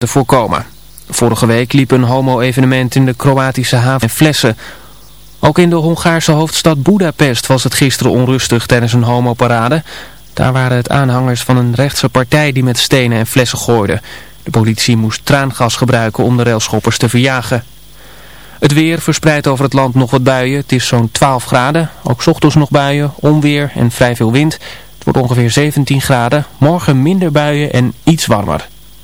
te voorkomen. Vorige week liep een homo-evenement in de Kroatische haven Flessen. Ook in de Hongaarse hoofdstad Budapest was het gisteren onrustig tijdens een homoparade. Daar waren het aanhangers van een rechtse partij die met stenen en flessen gooiden. De politie moest traangas gebruiken om de railschoppers te verjagen. Het weer verspreidt over het land nog wat buien. Het is zo'n 12 graden. Ook ochtends nog buien, onweer en vrij veel wind. Het wordt ongeveer 17 graden. Morgen minder buien en iets warmer.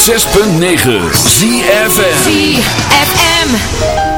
106.9 ZFM ZFM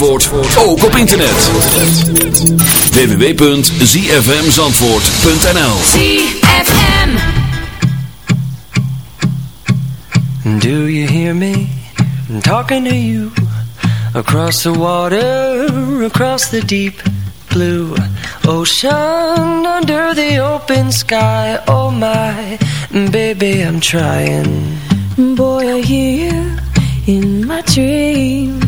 ook op internet. www.zfmzandvoort.nl ZFM Do you hear me? I'm talking to you? Across the water, across the deep blue ocean Under the open sky, oh my Baby, I'm trying. Boy, I hear you in my dreams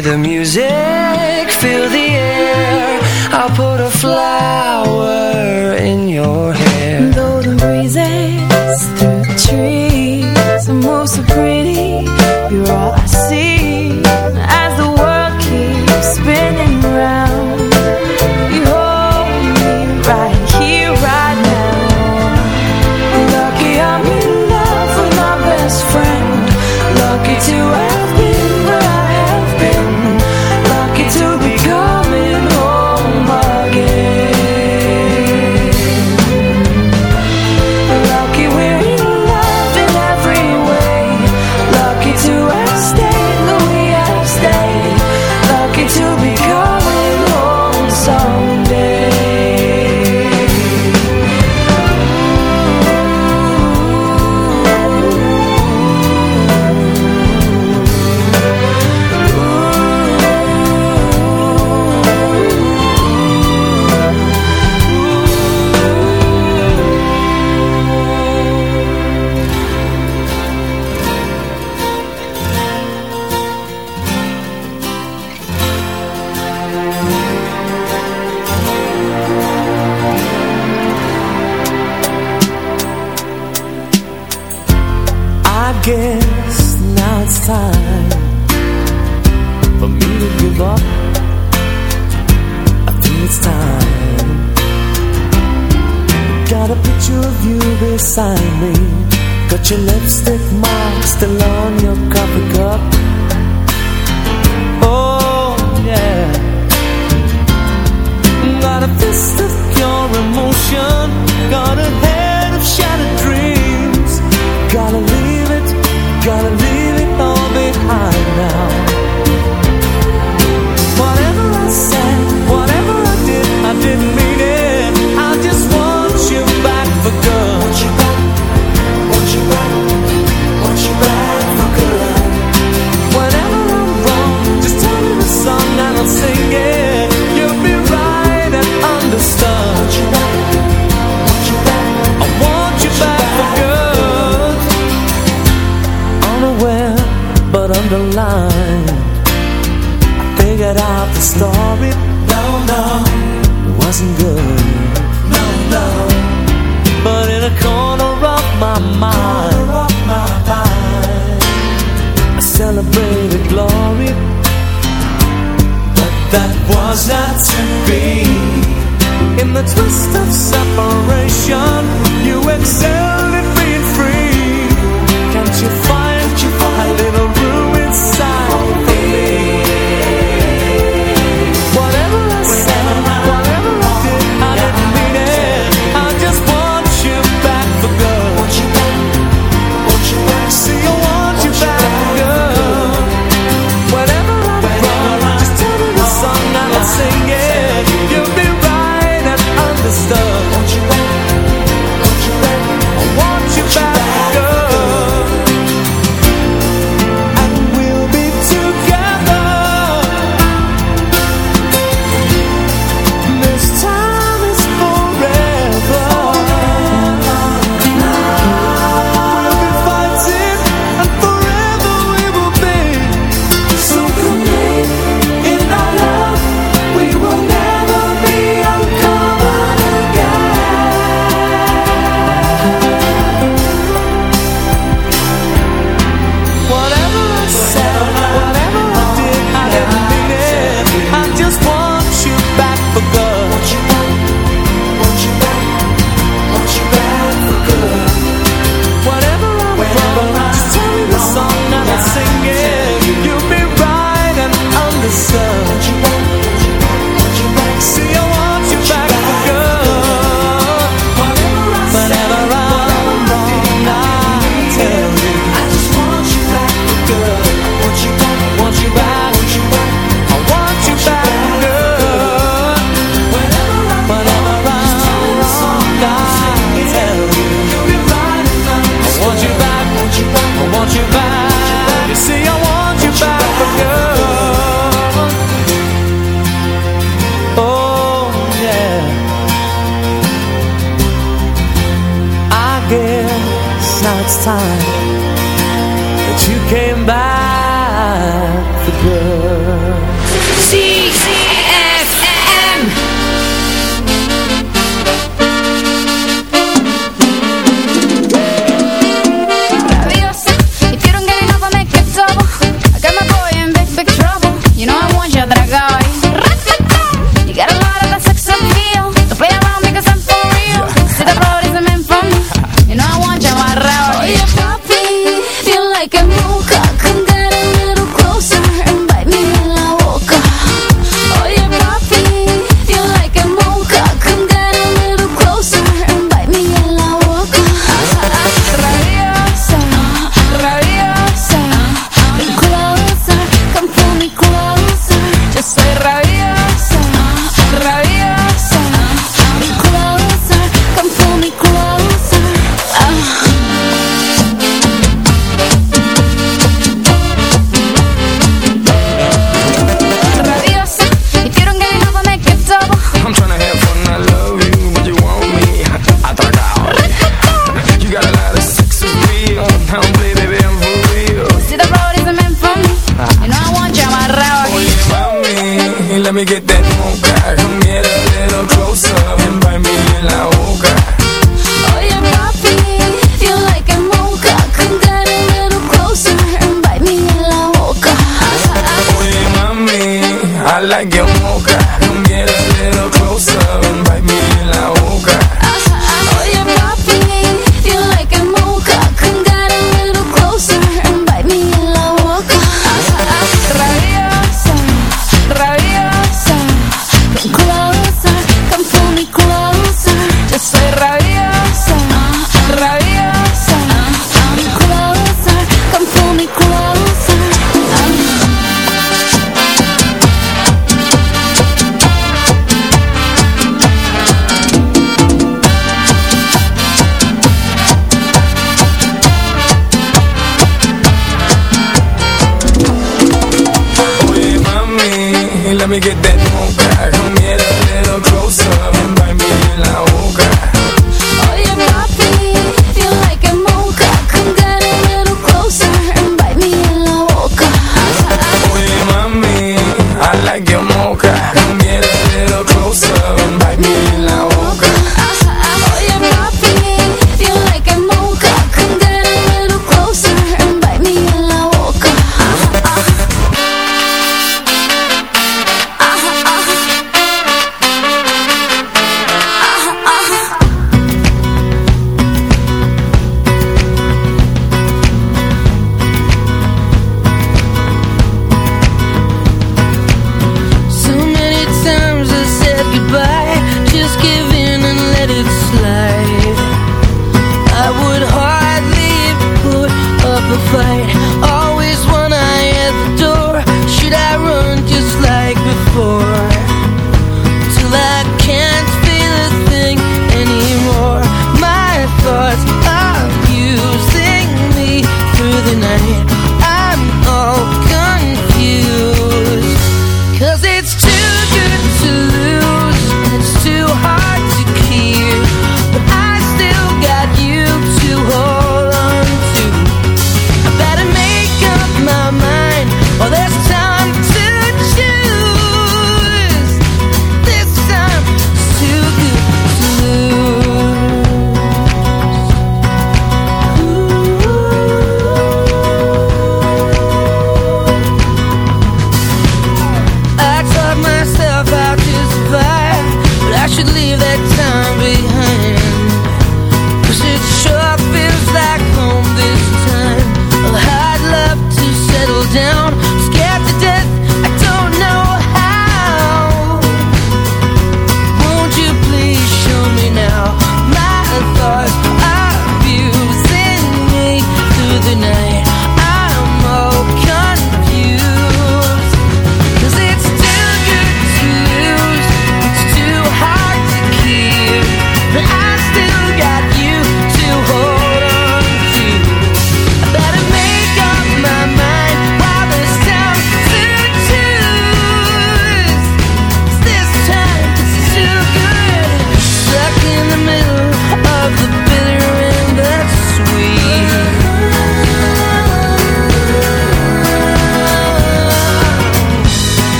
The music, guess now it's time for me to give up. I think it's time. Got a picture of you beside me. Got your lipstick mark still on your coffee cup. Oh yeah. Got a fist of pure emotion. Got a head of shattered Gotta leave it all behind now. was not to be. In the twist of separation You excelled the girl.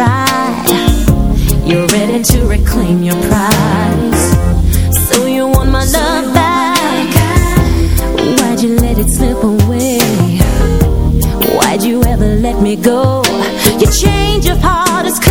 tried You're ready to reclaim your prize. So you want my love back? Why'd you let it slip away? Why'd you ever let me go? Your change of heart is coming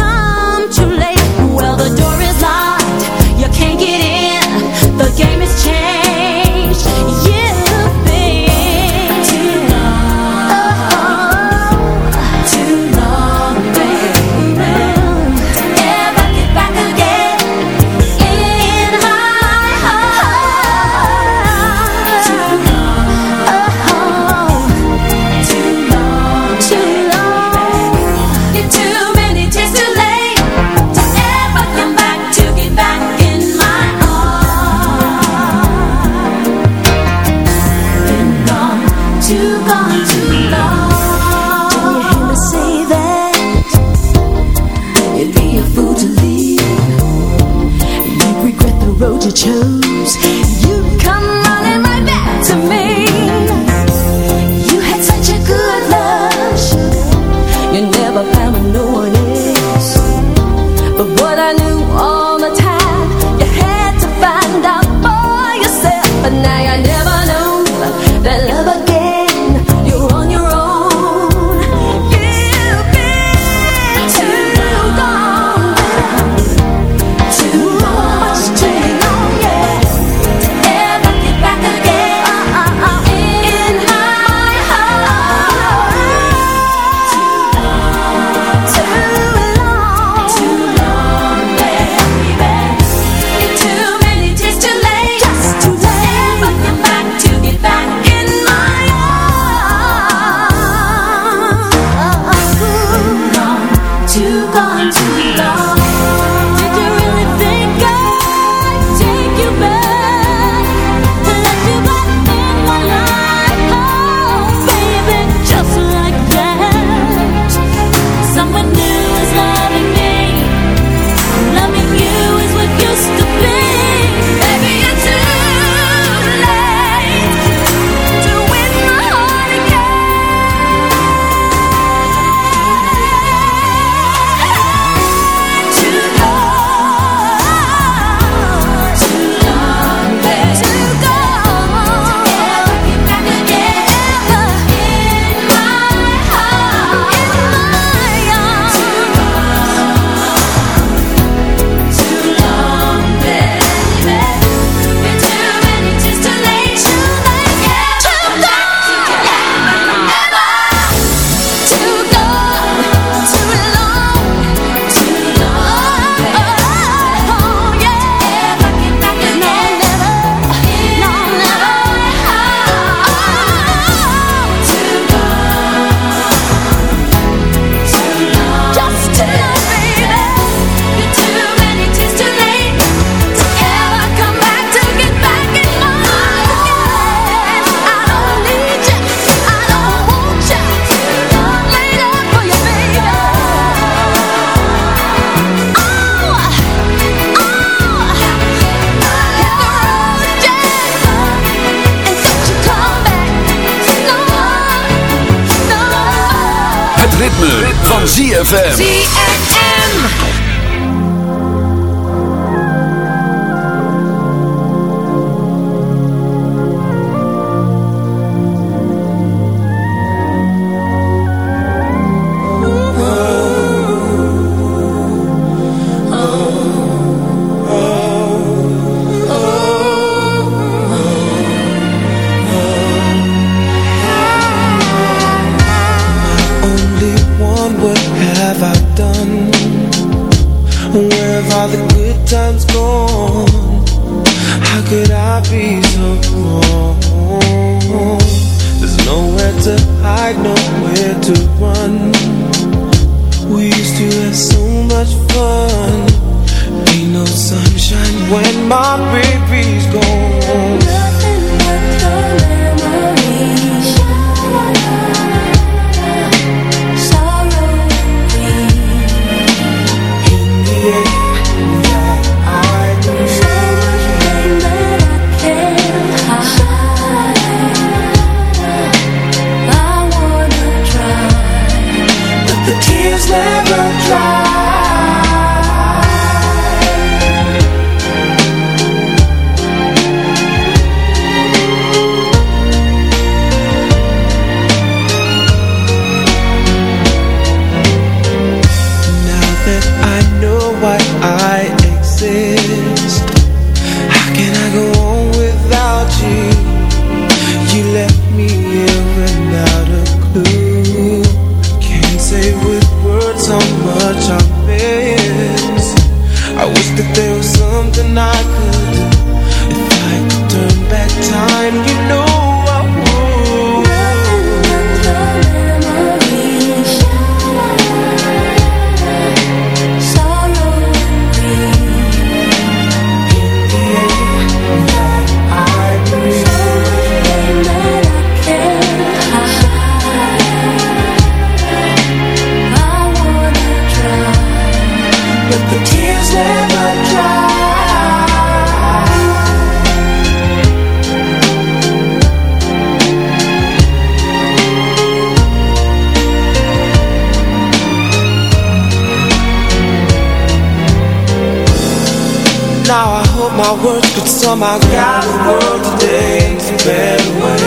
could somehow guide the world today better way.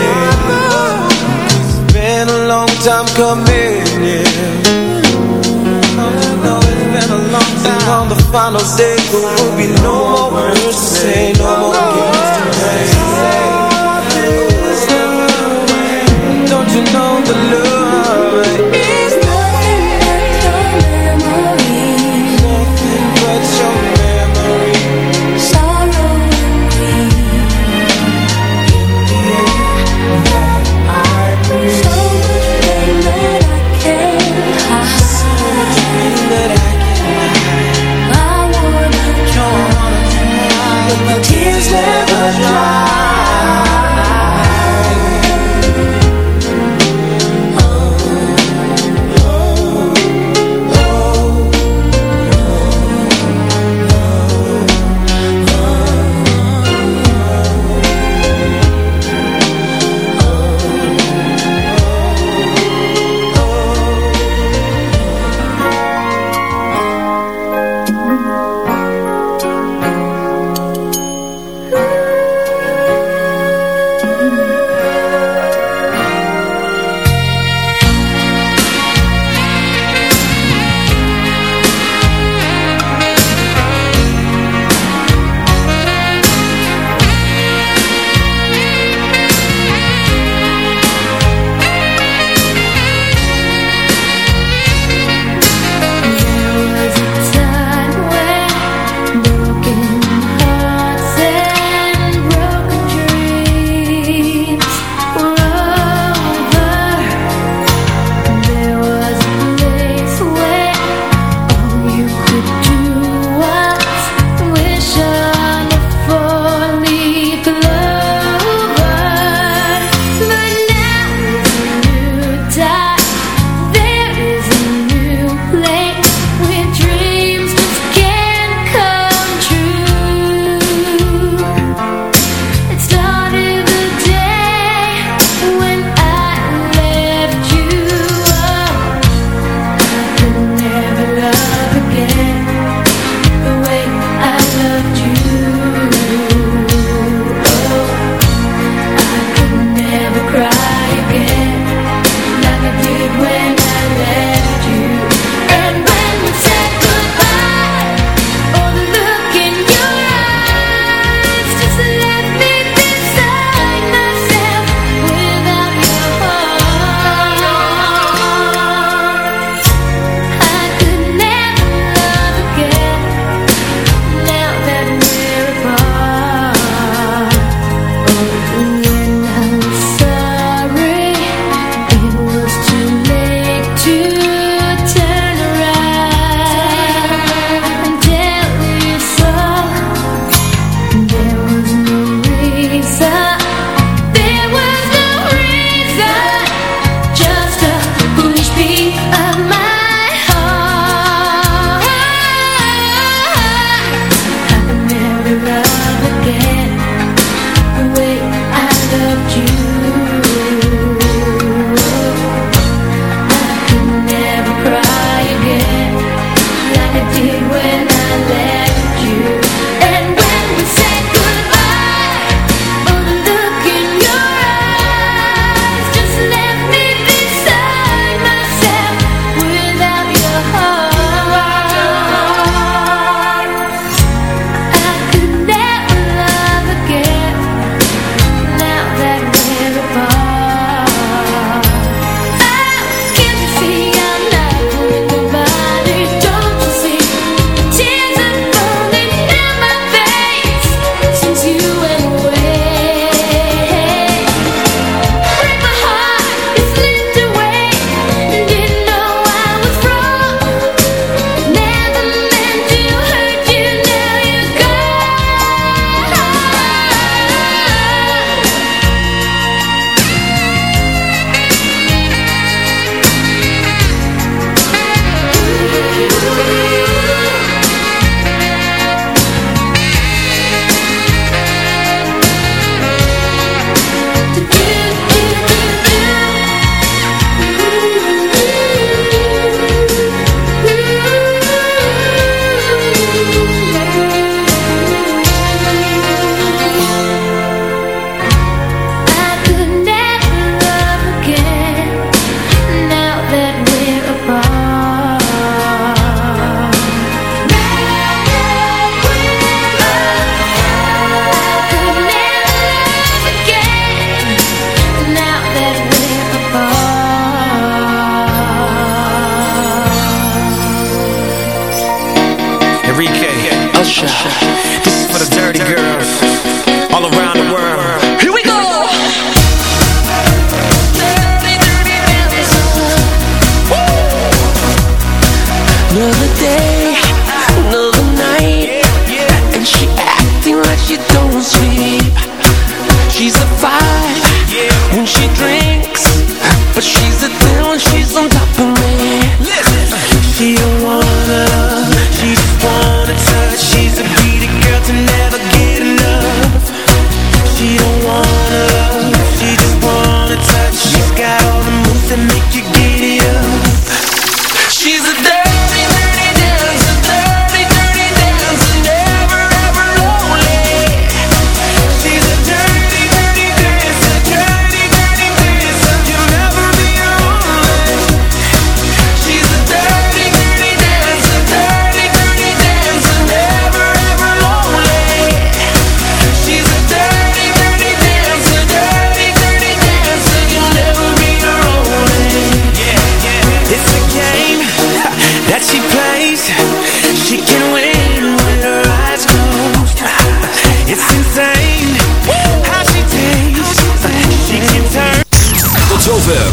It's been a long time coming, yeah. It's been a long time. On the final day, there will be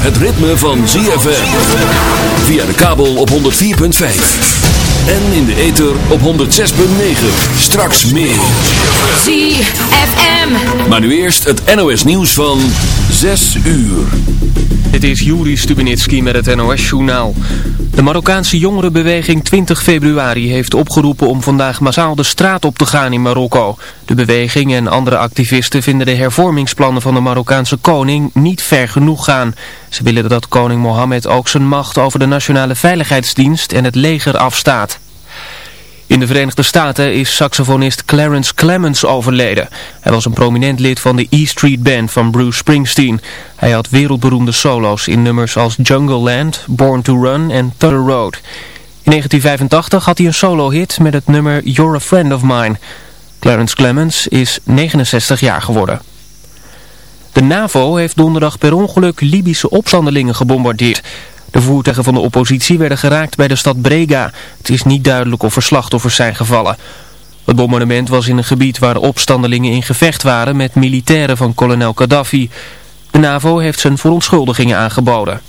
het ritme van ZFM. Via de kabel op 104.5. En in de ether op 106.9. Straks meer. ZFM. Maar nu eerst het NOS nieuws van 6 uur. Dit is Juri Stubenitski met het NOS-journaal. De Marokkaanse jongerenbeweging 20 februari heeft opgeroepen om vandaag massaal de straat op te gaan in Marokko. De beweging en andere activisten vinden de hervormingsplannen van de Marokkaanse koning niet ver genoeg gaan. Ze willen dat koning Mohammed ook zijn macht over de Nationale Veiligheidsdienst en het leger afstaat. In de Verenigde Staten is saxofonist Clarence Clemens overleden. Hij was een prominent lid van de E Street Band van Bruce Springsteen. Hij had wereldberoemde solo's in nummers als Jungle Land, Born to Run en Thunder Road. In 1985 had hij een solo-hit met het nummer You're a Friend of Mine. Clarence Clemens is 69 jaar geworden. De NAVO heeft donderdag per ongeluk Libische opstandelingen gebombardeerd. De voertuigen van de oppositie werden geraakt bij de stad Brega. Het is niet duidelijk of er slachtoffers zijn gevallen. Het bombardement was in een gebied waar opstandelingen in gevecht waren met militairen van kolonel Gaddafi. De NAVO heeft zijn verontschuldigingen aangeboden.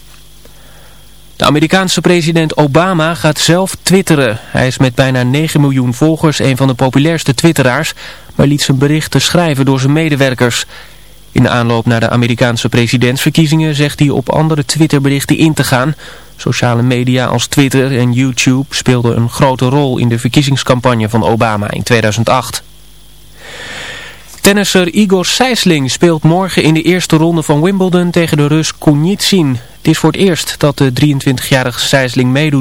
De Amerikaanse president Obama gaat zelf twitteren. Hij is met bijna 9 miljoen volgers een van de populairste twitteraars, maar liet zijn berichten schrijven door zijn medewerkers. In de aanloop naar de Amerikaanse presidentsverkiezingen zegt hij op andere Twitterberichten in te gaan. Sociale media als Twitter en YouTube speelden een grote rol in de verkiezingscampagne van Obama in 2008. Tennisser Igor Sijsling speelt morgen in de eerste ronde van Wimbledon tegen de Rus Kunitsin. Het is voor het eerst dat de 23-jarige Sijsling meedoet.